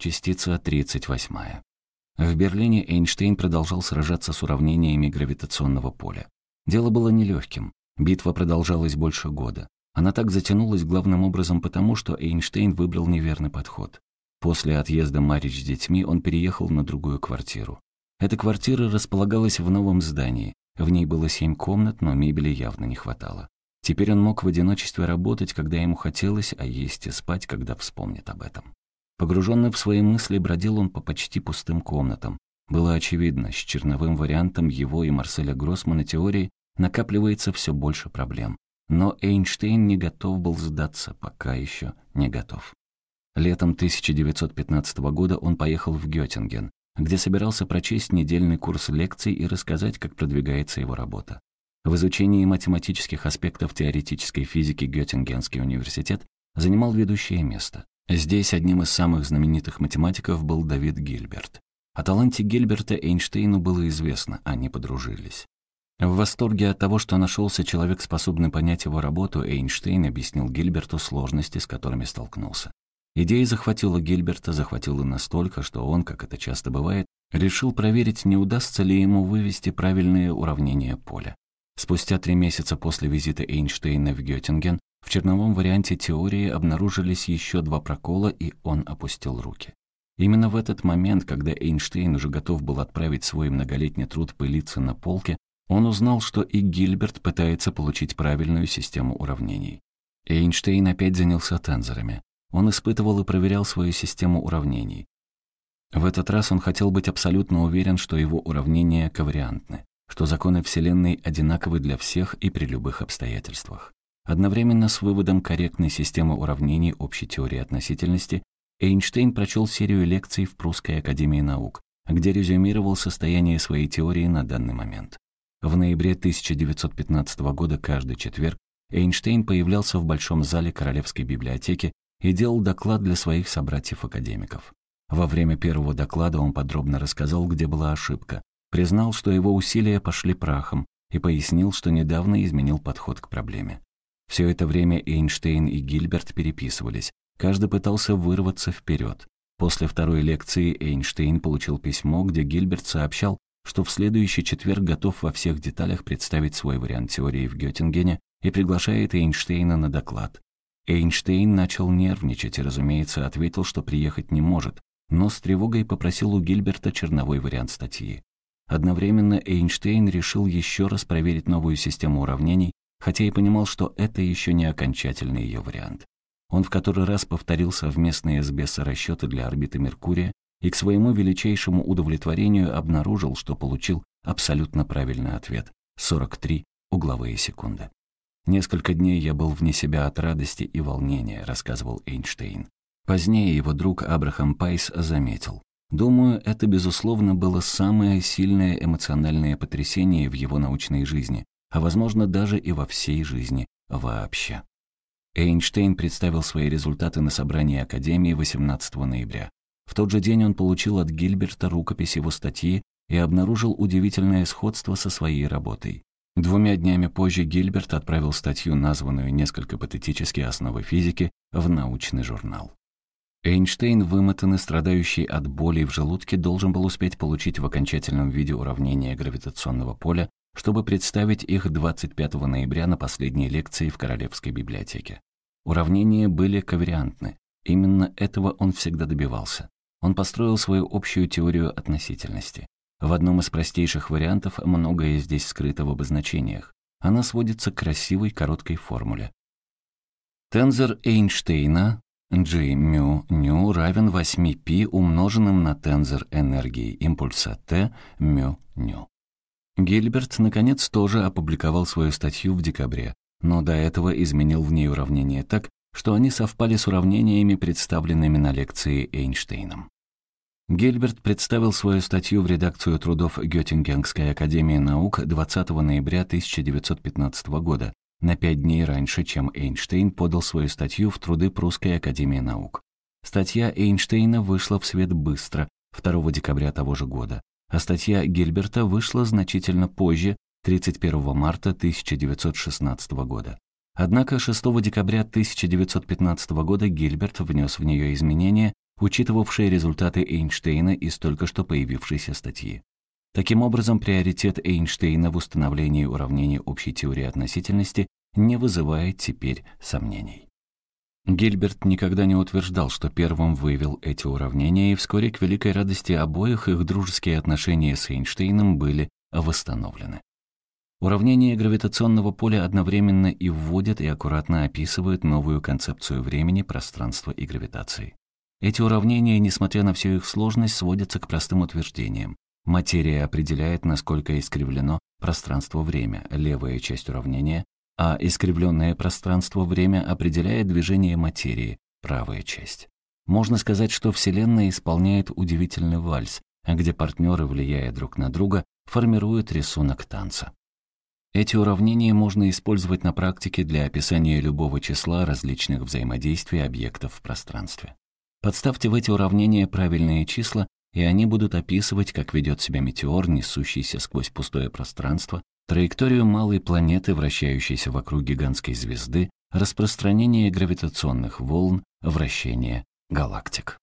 Частица 38. В Берлине Эйнштейн продолжал сражаться с уравнениями гравитационного поля. Дело было нелегким. Битва продолжалась больше года. Она так затянулась главным образом потому, что Эйнштейн выбрал неверный подход. После отъезда Марич с детьми он переехал на другую квартиру. Эта квартира располагалась в новом здании. В ней было семь комнат, но мебели явно не хватало. Теперь он мог в одиночестве работать, когда ему хотелось, а есть и спать, когда вспомнит об этом. Погруженный в свои мысли, бродил он по почти пустым комнатам. Было очевидно, с черновым вариантом его и Марселя Гроссмана теории накапливается все больше проблем. Но Эйнштейн не готов был сдаться, пока еще не готов. Летом 1915 года он поехал в Геттинген, где собирался прочесть недельный курс лекций и рассказать, как продвигается его работа. В изучении математических аспектов теоретической физики Геттингенский университет занимал ведущее место. Здесь одним из самых знаменитых математиков был Давид Гильберт. О таланте Гильберта Эйнштейну было известно, они подружились. В восторге от того, что нашелся человек, способный понять его работу, Эйнштейн объяснил Гильберту сложности, с которыми столкнулся. Идея захватила Гильберта, захватила настолько, что он, как это часто бывает, решил проверить, не удастся ли ему вывести правильные уравнения поля. Спустя три месяца после визита Эйнштейна в Геттинген в черновом варианте теории обнаружились еще два прокола, и он опустил руки. Именно в этот момент, когда Эйнштейн уже готов был отправить свой многолетний труд пылиться на полке, он узнал, что и Гильберт пытается получить правильную систему уравнений. Эйнштейн опять занялся тензорами. Он испытывал и проверял свою систему уравнений. В этот раз он хотел быть абсолютно уверен, что его уравнения ковариантны, что законы Вселенной одинаковы для всех и при любых обстоятельствах. Одновременно с выводом корректной системы уравнений общей теории относительности Эйнштейн прочел серию лекций в Прусской академии наук, где резюмировал состояние своей теории на данный момент. В ноябре 1915 года каждый четверг Эйнштейн появлялся в Большом зале Королевской библиотеки и делал доклад для своих собратьев-академиков. Во время первого доклада он подробно рассказал, где была ошибка, признал, что его усилия пошли прахом, и пояснил, что недавно изменил подход к проблеме. Все это время Эйнштейн и Гильберт переписывались. Каждый пытался вырваться вперед. После второй лекции Эйнштейн получил письмо, где Гильберт сообщал, что в следующий четверг готов во всех деталях представить свой вариант теории в Геттингене и приглашает Эйнштейна на доклад. Эйнштейн начал нервничать и, разумеется, ответил, что приехать не может, но с тревогой попросил у Гильберта черновой вариант статьи. Одновременно Эйнштейн решил еще раз проверить новую систему уравнений хотя и понимал, что это еще не окончательный ее вариант. Он в который раз повторил совместные с Бесса расчеты для орбиты Меркурия и к своему величайшему удовлетворению обнаружил, что получил абсолютно правильный ответ — 43 угловые секунды. «Несколько дней я был вне себя от радости и волнения», — рассказывал Эйнштейн. Позднее его друг Абрахам Пайс заметил. «Думаю, это, безусловно, было самое сильное эмоциональное потрясение в его научной жизни, а возможно даже и во всей жизни вообще. Эйнштейн представил свои результаты на собрании Академии 18 ноября. В тот же день он получил от Гильберта рукопись его статьи и обнаружил удивительное сходство со своей работой. Двумя днями позже Гильберт отправил статью, названную несколько патетически «Основы физики», в научный журнал. Эйнштейн, вымотанный, страдающий от боли в желудке, должен был успеть получить в окончательном виде уравнение гравитационного поля, чтобы представить их 25 ноября на последней лекции в Королевской библиотеке. Уравнения были ковариантны. Именно этого он всегда добивался. Он построил свою общую теорию относительности. В одном из простейших вариантов многое здесь скрыто в обозначениях. Она сводится к красивой короткой формуле. Тензор Эйнштейна G μ ню равен 8π умноженным на тензор энергии импульса T μ ню. Гильберт, наконец, тоже опубликовал свою статью в декабре, но до этого изменил в ней уравнения так, что они совпали с уравнениями, представленными на лекции Эйнштейном. Гильберт представил свою статью в редакцию трудов Геттингенской академии наук 20 ноября 1915 года, на пять дней раньше, чем Эйнштейн подал свою статью в труды Прусской академии наук. Статья Эйнштейна вышла в свет быстро, 2 декабря того же года, а статья Гильберта вышла значительно позже, 31 марта 1916 года. Однако 6 декабря 1915 года Гильберт внес в нее изменения, учитывавшие результаты Эйнштейна из только что появившейся статьи. Таким образом, приоритет Эйнштейна в установлении уравнений общей теории относительности не вызывает теперь сомнений. Гильберт никогда не утверждал, что первым вывел эти уравнения, и вскоре, к великой радости обоих, их дружеские отношения с Эйнштейном были восстановлены. Уравнения гравитационного поля одновременно и вводят, и аккуратно описывают новую концепцию времени, пространства и гравитации. Эти уравнения, несмотря на всю их сложность, сводятся к простым утверждениям. Материя определяет, насколько искривлено пространство-время, левая часть уравнения, а искривленное пространство-время определяет движение материи, правая часть. Можно сказать, что Вселенная исполняет удивительный вальс, где партнеры, влияя друг на друга, формируют рисунок танца. Эти уравнения можно использовать на практике для описания любого числа различных взаимодействий объектов в пространстве. Подставьте в эти уравнения правильные числа, и они будут описывать, как ведет себя метеор, несущийся сквозь пустое пространство, траекторию малой планеты, вращающейся вокруг гигантской звезды, распространение гравитационных волн, вращение галактик.